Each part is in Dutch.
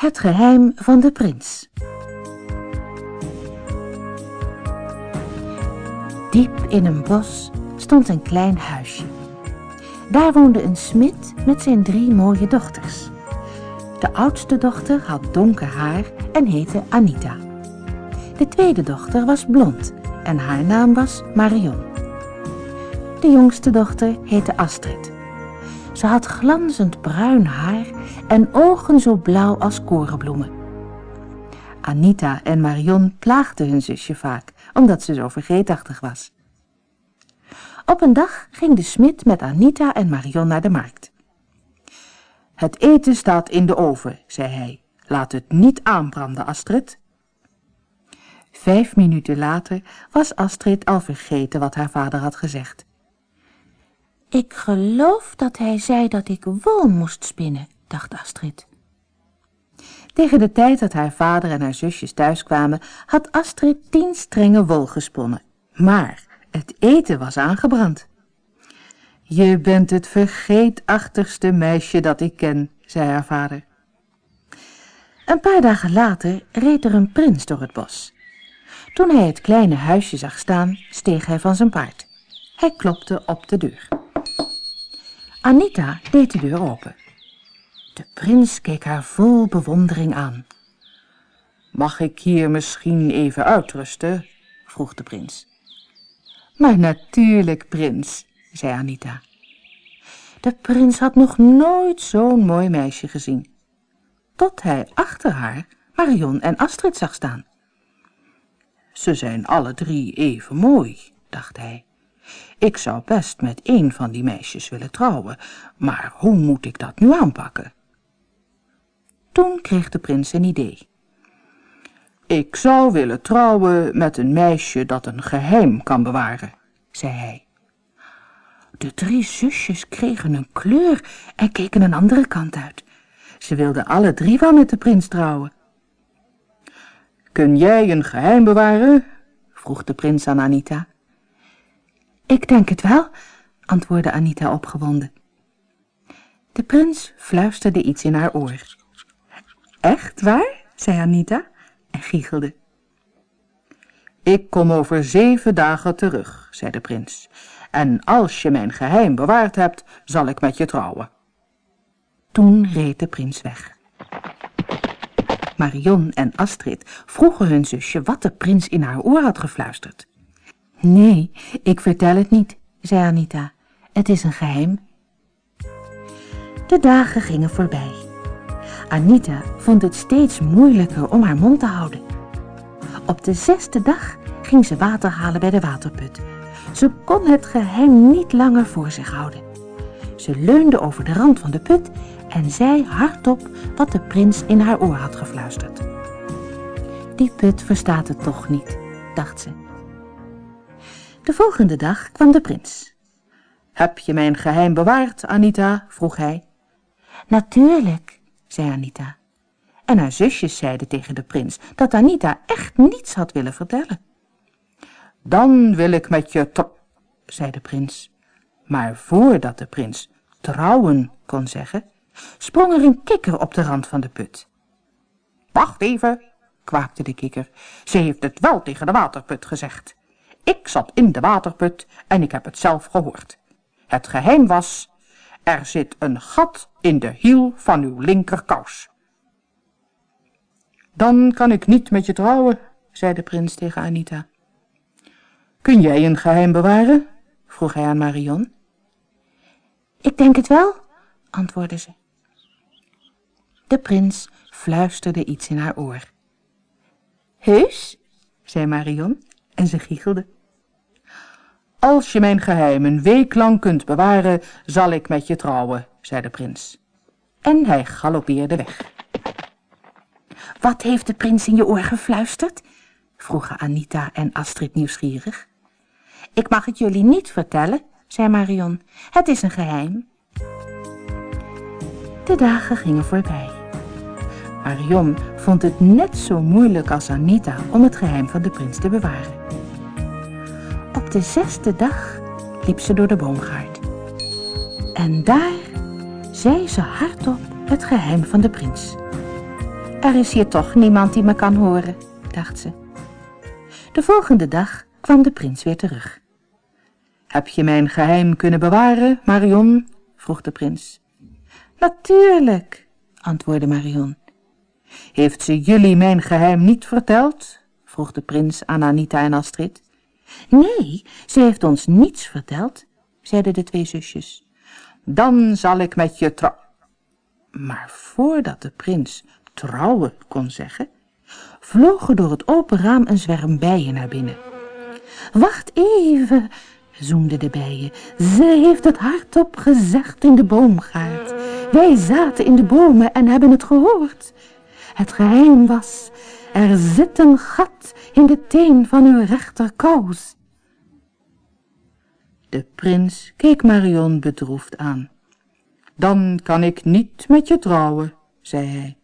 Het geheim van de prins. Diep in een bos stond een klein huisje. Daar woonde een smid met zijn drie mooie dochters. De oudste dochter had donker haar en heette Anita. De tweede dochter was blond en haar naam was Marion. De jongste dochter heette Astrid. Ze had glanzend bruin haar en ogen zo blauw als korenbloemen. Anita en Marion plaagden hun zusje vaak, omdat ze zo vergeetachtig was. Op een dag ging de smid met Anita en Marion naar de markt. Het eten staat in de oven, zei hij. Laat het niet aanbranden, Astrid. Vijf minuten later was Astrid al vergeten wat haar vader had gezegd. Ik geloof dat hij zei dat ik wol moest spinnen, dacht Astrid. Tegen de tijd dat haar vader en haar zusjes thuis kwamen, had Astrid tien strengen wol gesponnen. Maar het eten was aangebrand. Je bent het vergeetachtigste meisje dat ik ken, zei haar vader. Een paar dagen later reed er een prins door het bos. Toen hij het kleine huisje zag staan, steeg hij van zijn paard. Hij klopte op de deur. Anita deed de deur open. De prins keek haar vol bewondering aan. Mag ik hier misschien even uitrusten? vroeg de prins. Maar natuurlijk, prins, zei Anita. De prins had nog nooit zo'n mooi meisje gezien. Tot hij achter haar Marion en Astrid zag staan. Ze zijn alle drie even mooi, dacht hij. Ik zou best met een van die meisjes willen trouwen, maar hoe moet ik dat nu aanpakken? Toen kreeg de prins een idee. Ik zou willen trouwen met een meisje dat een geheim kan bewaren, zei hij. De drie zusjes kregen een kleur en keken een andere kant uit. Ze wilden alle drie wel met de prins trouwen. Kun jij een geheim bewaren? vroeg de prins aan Anita. Ik denk het wel, antwoordde Anita opgewonden. De prins fluisterde iets in haar oor. Echt waar? zei Anita en giechelde. Ik kom over zeven dagen terug, zei de prins. En als je mijn geheim bewaard hebt, zal ik met je trouwen. Toen reed de prins weg. Marion en Astrid vroegen hun zusje wat de prins in haar oor had gefluisterd. Nee, ik vertel het niet, zei Anita. Het is een geheim. De dagen gingen voorbij. Anita vond het steeds moeilijker om haar mond te houden. Op de zesde dag ging ze water halen bij de waterput. Ze kon het geheim niet langer voor zich houden. Ze leunde over de rand van de put en zei hardop wat de prins in haar oor had gefluisterd. Die put verstaat het toch niet, dacht ze. De volgende dag kwam de prins. Heb je mijn geheim bewaard, Anita? vroeg hij. Natuurlijk, zei Anita. En haar zusjes zeiden tegen de prins dat Anita echt niets had willen vertellen. Dan wil ik met je tr... zei de prins. Maar voordat de prins trouwen kon zeggen, sprong er een kikker op de rand van de put. Wacht even, kwaakte de kikker. Ze heeft het wel tegen de waterput gezegd. Ik zat in de waterput en ik heb het zelf gehoord. Het geheim was, er zit een gat in de hiel van uw linkerkous. Dan kan ik niet met je trouwen, zei de prins tegen Anita. Kun jij een geheim bewaren? vroeg hij aan Marion. Ik denk het wel, antwoordde ze. De prins fluisterde iets in haar oor. Heus, zei Marion en ze giechelde. Als je mijn geheim een week lang kunt bewaren, zal ik met je trouwen, zei de prins. En hij galoppeerde weg. Wat heeft de prins in je oor gefluisterd? vroegen Anita en Astrid nieuwsgierig. Ik mag het jullie niet vertellen, zei Marion. Het is een geheim. De dagen gingen voorbij. Marion vond het net zo moeilijk als Anita om het geheim van de prins te bewaren. De zesde dag liep ze door de boomgaard. En daar zei ze hardop het geheim van de prins. Er is hier toch niemand die me kan horen, dacht ze. De volgende dag kwam de prins weer terug. Heb je mijn geheim kunnen bewaren, Marion? vroeg de prins. Natuurlijk, antwoordde Marion. Heeft ze jullie mijn geheim niet verteld? vroeg de prins aan Anita en Astrid. Nee, ze heeft ons niets verteld, zeiden de twee zusjes. Dan zal ik met je trouw... Maar voordat de prins trouwen kon zeggen, vlogen door het open raam een zwerm bijen naar binnen. Wacht even, zoemden de bijen. Ze heeft het hardop gezegd in de boomgaard. Wij zaten in de bomen en hebben het gehoord. Het geheim was, er zit een gat in de teen van uw rechterkous. De prins keek Marion bedroefd aan. Dan kan ik niet met je trouwen, zei hij.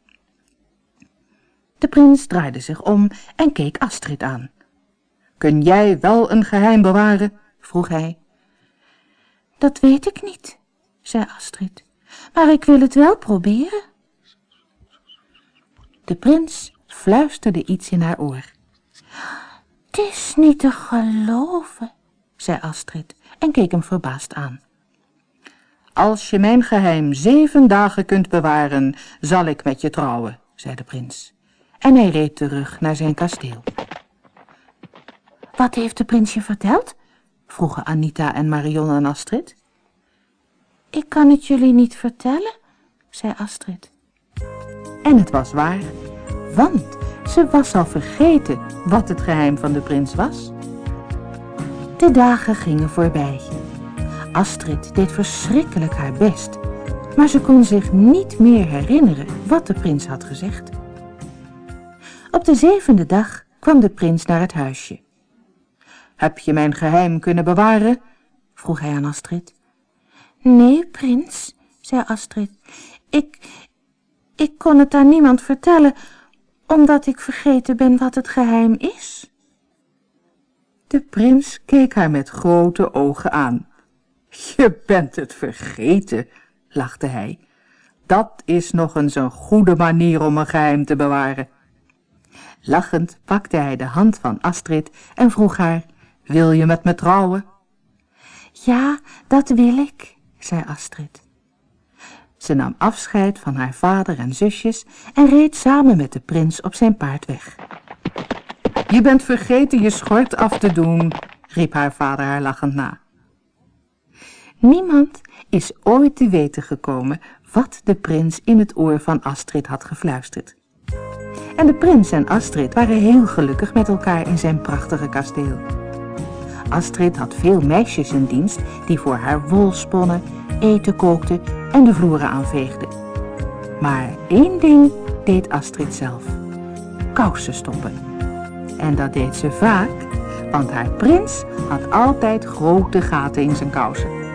De prins draaide zich om en keek Astrid aan. Kun jij wel een geheim bewaren? vroeg hij. Dat weet ik niet, zei Astrid, maar ik wil het wel proberen. De prins fluisterde iets in haar oor. Het is niet te geloven, zei Astrid en keek hem verbaasd aan. Als je mijn geheim zeven dagen kunt bewaren, zal ik met je trouwen, zei de prins. En hij reed terug naar zijn kasteel. Wat heeft de prins je verteld? vroegen Anita en Marion aan Astrid. Ik kan het jullie niet vertellen, zei Astrid. En het was waar, want ze was al vergeten wat het geheim van de prins was. De dagen gingen voorbij. Astrid deed verschrikkelijk haar best, maar ze kon zich niet meer herinneren wat de prins had gezegd. Op de zevende dag kwam de prins naar het huisje. Heb je mijn geheim kunnen bewaren? vroeg hij aan Astrid. Nee, prins, zei Astrid. Ik, ik kon het aan niemand vertellen, omdat ik vergeten ben wat het geheim is. De prins keek haar met grote ogen aan. Je bent het vergeten, lachte hij. Dat is nog eens een goede manier om een geheim te bewaren. Lachend pakte hij de hand van Astrid en vroeg haar, wil je met me trouwen? Ja, dat wil ik, zei Astrid. Ze nam afscheid van haar vader en zusjes en reed samen met de prins op zijn paard weg. Je bent vergeten je schort af te doen, riep haar vader haar lachend na. Niemand is ooit te weten gekomen wat de prins in het oor van Astrid had gefluisterd. En de prins en Astrid waren heel gelukkig met elkaar in zijn prachtige kasteel. Astrid had veel meisjes in dienst die voor haar wol sponnen, eten kookten en de vloeren aanveegden. Maar één ding deed Astrid zelf. Kousen stoppen. En dat deed ze vaak, want haar prins had altijd grote gaten in zijn kousen.